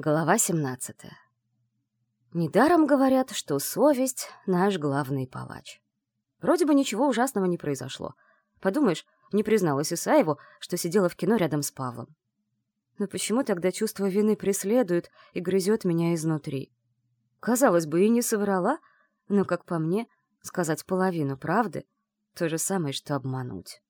Глава 17. Недаром говорят, что совесть — наш главный палач. Вроде бы ничего ужасного не произошло. Подумаешь, не призналась Исаеву, что сидела в кино рядом с Павлом. Но почему тогда чувство вины преследует и грызет меня изнутри? Казалось бы, и не соврала, но, как по мне, сказать половину правды — то же самое, что обмануть.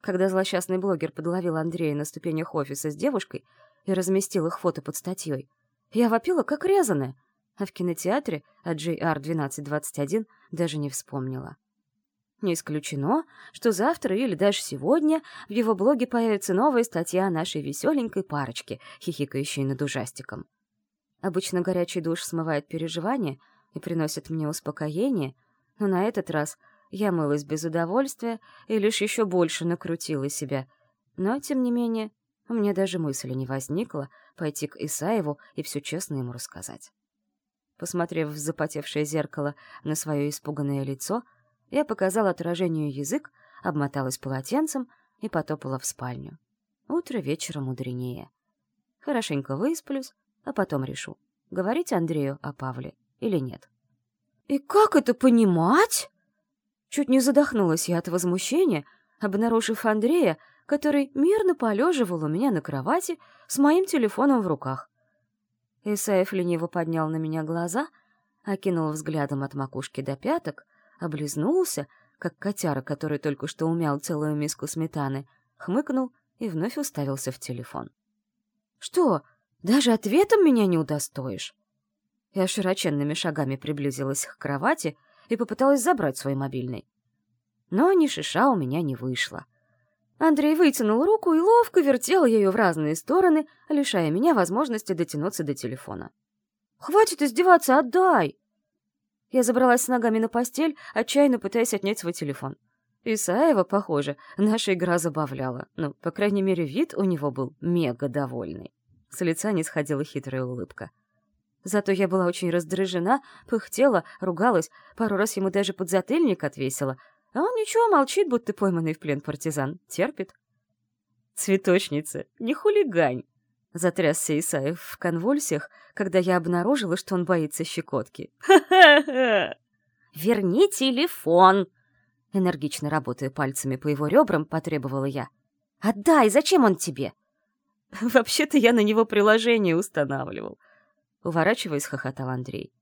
Когда злосчастный блогер подловил Андрея на ступенях офиса с девушкой — и разместил их фото под статьей. Я вопила, как резаная, а в кинотеатре от JR1221 даже не вспомнила. Не исключено, что завтра или даже сегодня в его блоге появится новая статья о нашей веселенькой парочке, хихикающей над ужастиком. Обычно горячий душ смывает переживания и приносит мне успокоение, но на этот раз я мылась без удовольствия и лишь еще больше накрутила себя. Но, тем не менее, у меня даже мысли не возникло пойти к Исаеву и все честно ему рассказать. Посмотрев в запотевшее зеркало на свое испуганное лицо, я показала отражению язык, обмоталась полотенцем и потопала в спальню. Утро вечера мудренее. Хорошенько высплюсь, а потом решу, говорить Андрею о Павле или нет. «И как это понимать?» Чуть не задохнулась я от возмущения, обнаружив Андрея, который мирно полеживал у меня на кровати с моим телефоном в руках. Исаев лениво поднял на меня глаза, окинул взглядом от макушки до пяток, облизнулся, как котяра, который только что умял целую миску сметаны, хмыкнул и вновь уставился в телефон. «Что, даже ответом меня не удостоишь?» Я широченными шагами приблизилась к кровати и попыталась забрать свой мобильный. Но ни шиша у меня не вышло — Андрей вытянул руку и ловко вертел ее в разные стороны, лишая меня возможности дотянуться до телефона. «Хватит издеваться, отдай!» Я забралась с ногами на постель, отчаянно пытаясь отнять свой телефон. Исаева, похоже, наша игра забавляла. Ну, по крайней мере, вид у него был мега довольный. С лица не сходила хитрая улыбка. Зато я была очень раздражена, пыхтела, ругалась, пару раз ему даже подзатыльник отвесила — а он ничего, молчит, будто пойманный в плен партизан. Терпит. «Цветочница, не хулигань!» Затрясся Исаев в конвульсиях, когда я обнаружила, что он боится щекотки. «Верни телефон!» Энергично работая пальцами по его ребрам, потребовала я. «Отдай! Зачем он тебе?» «Вообще-то я на него приложение устанавливал», — уворачиваясь, хохотал Андрей.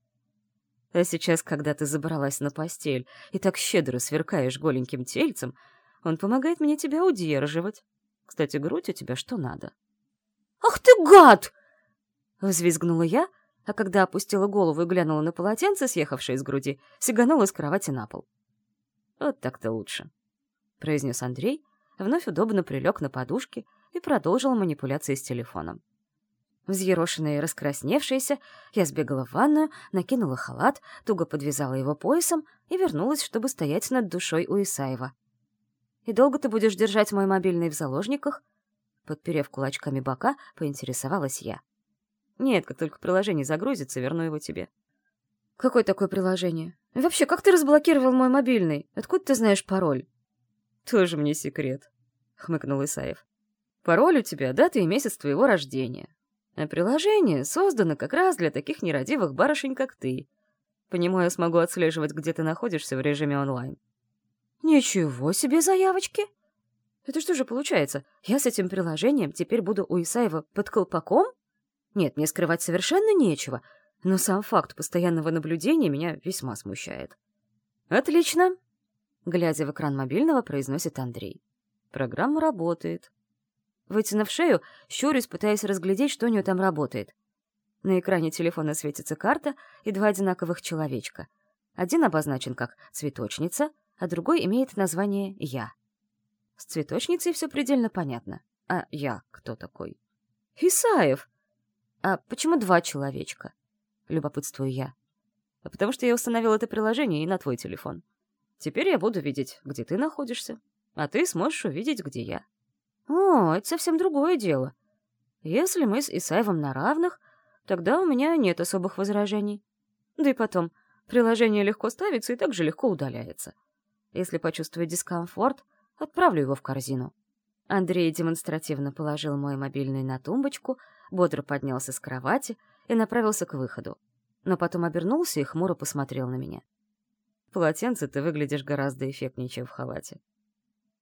А сейчас, когда ты забралась на постель и так щедро сверкаешь голеньким тельцем, он помогает мне тебя удерживать. Кстати, грудь у тебя что надо. «Ах ты гад!» — взвизгнула я, а когда опустила голову и глянула на полотенце, съехавшее из груди, сиганула с кровати на пол. «Вот так-то лучше», — произнес Андрей, вновь удобно прилег на подушке и продолжил манипуляции с телефоном. Взъерошенная и раскрасневшаяся, я сбегала в ванную, накинула халат, туго подвязала его поясом и вернулась, чтобы стоять над душой у Исаева. «И долго ты будешь держать мой мобильный в заложниках?» Подперев кулачками бока, поинтересовалась я. «Нет, как только приложение загрузится, верну его тебе». «Какое такое приложение? И вообще, как ты разблокировал мой мобильный? Откуда ты знаешь пароль?» «Тоже мне секрет», — хмыкнул Исаев. «Пароль у тебя — дата и месяц твоего рождения. А приложение создано как раз для таких нерадивых барышень, как ты. По нему я смогу отслеживать, где ты находишься в режиме онлайн. Ничего себе заявочки! Это что же получается? Я с этим приложением теперь буду у Исаева под колпаком? Нет, мне скрывать совершенно нечего, но сам факт постоянного наблюдения меня весьма смущает. Отлично! Глядя в экран мобильного, произносит Андрей. Программа работает. Вытянув шею, щурюсь, пытаясь разглядеть, что у нее там работает. На экране телефона светится карта и два одинаковых человечка. Один обозначен как «цветочница», а другой имеет название «Я». С цветочницей все предельно понятно. А я кто такой? Исаев! А почему два человечка? Любопытствую я. А потому что я установил это приложение и на твой телефон. Теперь я буду видеть, где ты находишься, а ты сможешь увидеть, где я. О, это совсем другое дело. Если мы с Исаевым на равных, тогда у меня нет особых возражений. Да и потом, приложение легко ставится и также легко удаляется. Если почувствую дискомфорт, отправлю его в корзину. Андрей демонстративно положил мой мобильный на тумбочку, бодро поднялся с кровати и направился к выходу. Но потом обернулся и хмуро посмотрел на меня. «Полотенце ты выглядишь гораздо эффектнее, чем в халате.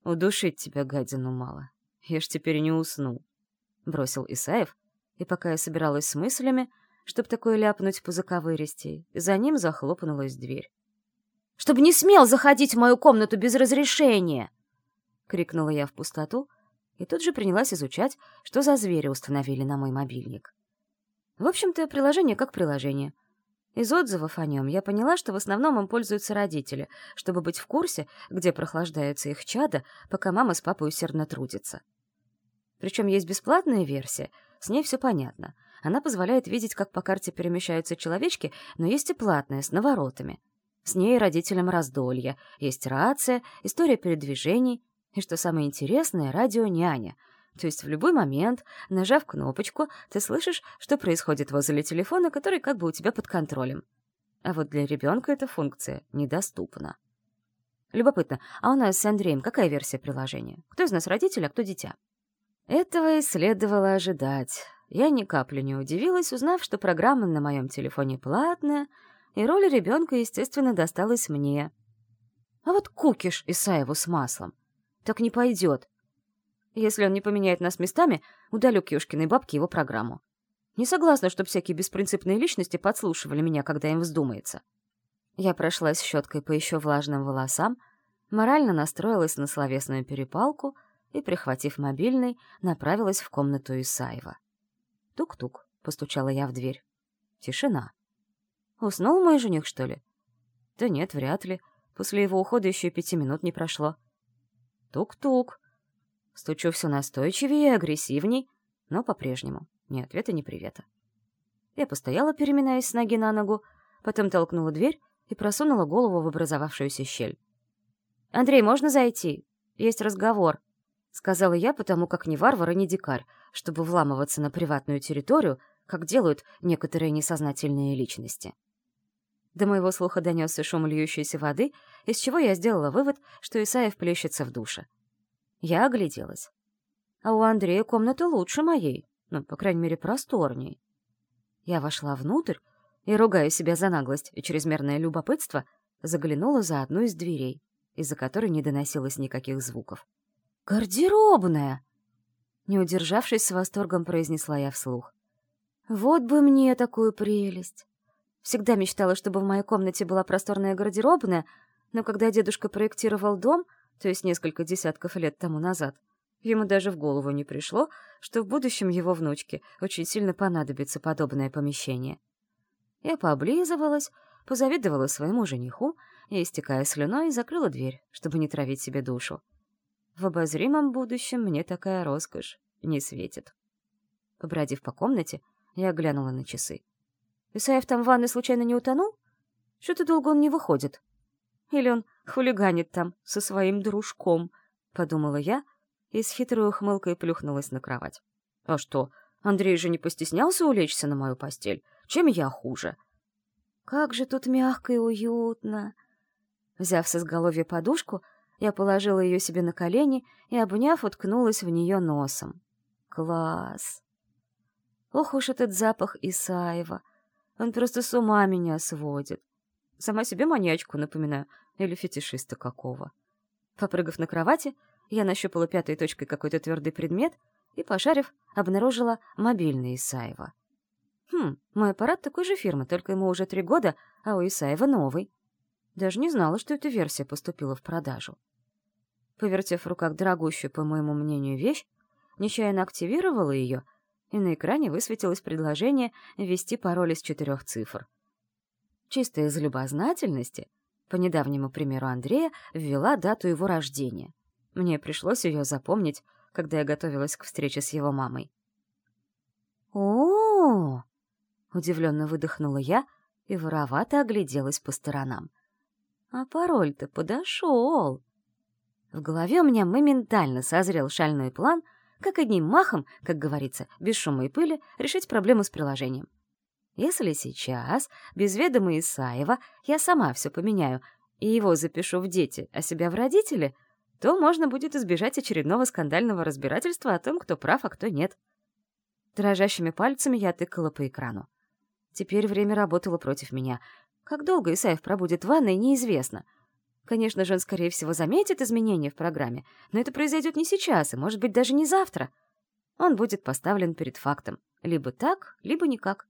Удушить тебя, гадину, мало. Я ж теперь не усну», — бросил Исаев, и пока я собиралась с мыслями, чтоб такое ляпнуть по заковыристей, за ним захлопнулась дверь. «Чтобы не смел заходить в мою комнату без разрешения!» — крикнула я в пустоту и тут же принялась изучать, что за звери установили на мой мобильник. В общем-то, приложение как приложение. Из отзывов о нем я поняла, что в основном им пользуются родители, чтобы быть в курсе, где прохлаждаются их чада, пока мама с папой усердно трудятся. Причем есть бесплатная версия, с ней все понятно. Она позволяет видеть, как по карте перемещаются человечки, но есть и платная, с наворотами. С ней родителям раздолье, есть рация, история передвижений, и, что самое интересное, радио-няня. То есть в любой момент, нажав кнопочку, ты слышишь, что происходит возле телефона, который как бы у тебя под контролем. А вот для ребенка эта функция недоступна. Любопытно, а у нас с Андреем какая версия приложения? Кто из нас родитель, а кто дитя? Этого и следовало ожидать. Я ни капли не удивилась, узнав, что программа на моем телефоне платная, и роль ребенка, естественно, досталась мне. А вот кукиш Исаеву с маслом — так не пойдет. Если он не поменяет нас местами, удалю к Ёшкиной бабке его программу. Не согласна, чтобы всякие беспринципные личности подслушивали меня, когда им вздумается. Я прошлась щеткой по еще влажным волосам, морально настроилась на словесную перепалку и, прихватив мобильный, направилась в комнату Исаева. «Тук-тук», — постучала я в дверь. Тишина. «Уснул мой жених, что ли?» «Да нет, вряд ли. После его ухода еще и пяти минут не прошло». Тук-тук. Стучу все настойчивее и агрессивней, но по-прежнему ни ответа, ни привета. Я постояла, переминаясь с ноги на ногу, потом толкнула дверь и просунула голову в образовавшуюся щель. «Андрей, можно зайти? Есть разговор», — сказала я, потому как ни варвар и ни дикарь, чтобы вламываться на приватную территорию, как делают некоторые несознательные личности. До моего слуха донесся шум льющейся воды, из чего я сделала вывод, что Исаев плещется в душе. Я огляделась. А у Андрея комната лучше моей, ну, по крайней мере, просторней. Я вошла внутрь и, ругая себя за наглость и чрезмерное любопытство, заглянула за одну из дверей, из-за которой не доносилось никаких звуков. «Гардеробная!» Не удержавшись, с восторгом произнесла я вслух. «Вот бы мне такую прелесть!» Всегда мечтала, чтобы в моей комнате была просторная гардеробная, но когда дедушка проектировал дом, то есть несколько десятков лет тому назад, ему даже в голову не пришло, что в будущем его внучке очень сильно понадобится подобное помещение. Я пооблизывалась, позавидовала своему жениху и, истекая слюной, закрыла дверь, чтобы не травить себе душу. В обозримом будущем мне такая роскошь не светит. Побродив по комнате, я глянула на часы. Исаев там в ванной случайно не утонул? Что-то долго он не выходит. Или он хулиганит там со своим дружком, — подумала я и с хитрой ухмылкой плюхнулась на кровать. А что, Андрей же не постеснялся улечься на мою постель? Чем я хуже? Как же тут мягко и уютно. Взяв с изголовья подушку, я положила ее себе на колени и, обняв, уткнулась в нее носом. Класс! Ох уж этот запах Исаева! Он просто с ума меня сводит. Сама себе маньячку напоминаю, или фетишиста какого. Попрыгав на кровати, я нащупала пятой точкой какой-то твердый предмет и, пошарив, обнаружила мобильный Исаева. Хм, мой аппарат такой же фирмы, только ему уже три года, а у Исаева новый. Даже не знала, что эта версия поступила в продажу. Повертев в руках дорогущую, по моему мнению, вещь, нечаянно активировала ее — и на экране высветилось предложение ввести пароль из четырех цифр. Чисто из любознательности, по недавнему примеру Андрея, ввела дату его рождения. Мне пришлось ее запомнить, когда я готовилась к встрече с его мамой. о, -о, удивленно выдохнула я и воровато огляделась по сторонам. «А пароль-то подошел!» В голове у меня моментально созрел шальной план — как одним махом, как говорится, без шума и пыли, решить проблему с приложением. Если сейчас, без ведома Исаева, я сама все поменяю и его запишу в дети, а себя в родители, то можно будет избежать очередного скандального разбирательства о том, кто прав, а кто нет. Дрожащими пальцами я тыкала по экрану. Теперь время работало против меня. Как долго Исаев пробудет в ванной, неизвестно. Конечно же, он, скорее всего, заметит изменения в программе, но это произойдет не сейчас и, может быть, даже не завтра. Он будет поставлен перед фактом. Либо так, либо никак.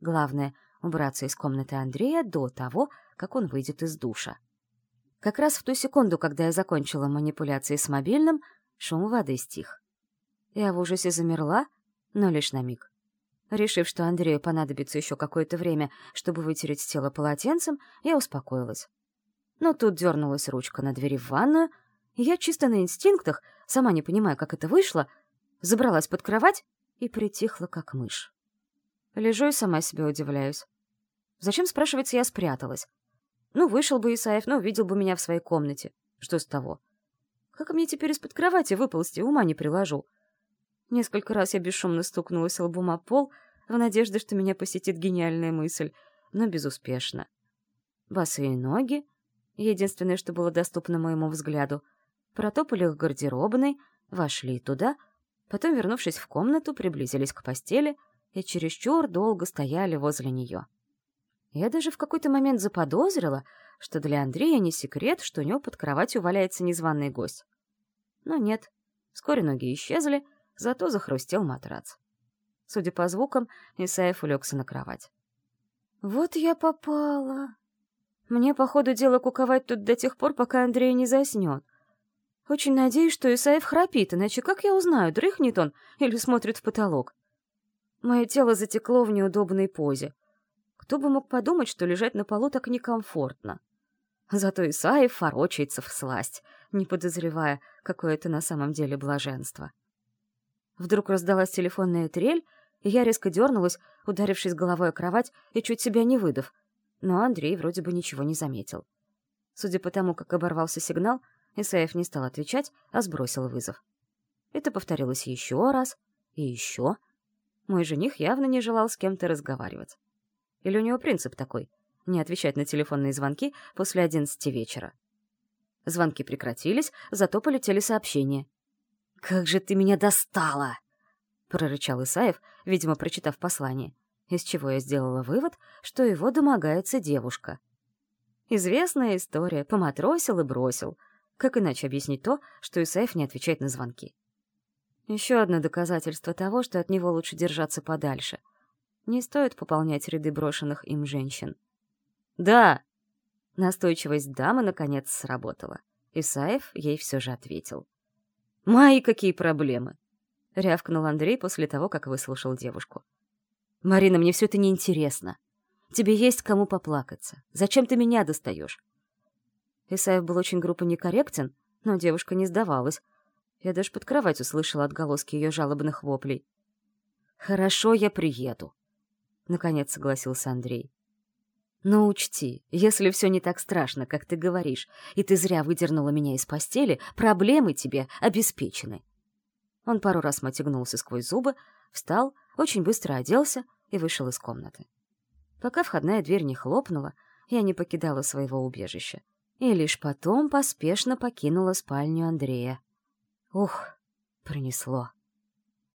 Главное — убраться из комнаты Андрея до того, как он выйдет из душа. Как раз в ту секунду, когда я закончила манипуляции с мобильным, шум воды стих. Я в ужасе замерла, но лишь на миг. Решив, что Андрею понадобится еще какое-то время, чтобы вытереть тело полотенцем, я успокоилась. Но тут дернулась ручка на двери в ванную, и я чисто на инстинктах, сама не понимая, как это вышло, забралась под кровать и притихла, как мышь. Лежу и сама себе удивляюсь. Зачем, спрашивается, я спряталась? Ну, вышел бы Исаев, ну, увидел бы меня в своей комнате. Что с того? Как мне теперь из-под кровати выползти, ума не приложу. Несколько раз я бесшумно стукнулась лбом о пол, в надежде, что меня посетит гениальная мысль, но безуспешно. Босые ноги, единственное, что было доступно моему взгляду, протопали к гардеробной, вошли туда, потом, вернувшись в комнату, приблизились к постели и чересчур долго стояли возле нее. Я даже в какой-то момент заподозрила, что для Андрея не секрет, что у него под кроватью валяется незваный гость. Но нет, вскоре ноги исчезли, зато захрустел матрац. Судя по звукам, Исаев улегся на кровать. «Вот я попала. Мне, по ходу дела, куковать тут до тех пор, пока Андрей не заснет. Очень надеюсь, что Исаев храпит, иначе как я узнаю, дрыхнет он или смотрит в потолок? Мое тело затекло в неудобной позе. Кто бы мог подумать, что лежать на полу так некомфортно. Зато Исаев ворочается в сласть, не подозревая, какое это на самом деле блаженство. Вдруг раздалась телефонная трель, и я резко дернулась, ударившись головой о кровать и чуть себя не выдав. Но Андрей вроде бы ничего не заметил. Судя по тому, как оборвался сигнал, Исаев не стал отвечать, а сбросил вызов. Это повторилось еще раз и еще. Мой жених явно не желал с кем-то разговаривать. Или у него принцип такой — не отвечать на телефонные звонки после одиннадцати вечера. Звонки прекратились, зато полетели сообщения. «Как же ты меня достала!» — прорычал Исаев, видимо, прочитав послание, из чего я сделала вывод, что его домогается девушка. Известная история, поматросил и бросил. Как иначе объяснить то, что Исаев не отвечает на звонки? Еще одно доказательство того, что от него лучше держаться подальше — не стоит пополнять ряды брошенных им женщин. «Да!» Настойчивость дамы наконец сработала. Исаев ей все же ответил. «Мои какие проблемы!» — рявкнул Андрей после того, как выслушал девушку. «Марина, мне все это неинтересно. Тебе есть кому поплакаться. Зачем ты меня достаешь?» Исаев был очень грубо некорректен, но девушка не сдавалась. Я даже под кровать услышала отголоски ее жалобных воплей. «Хорошо, я приеду», — наконец согласился Андрей. «Но учти, если все не так страшно, как ты говоришь, и ты зря выдернула меня из постели, проблемы тебе обеспечены». Он пару раз мотягнулся сквозь зубы, встал, очень быстро оделся и вышел из комнаты. Пока входная дверь не хлопнула, я не покидала своего убежища и лишь потом поспешно покинула спальню Андрея. Ух, пронесло.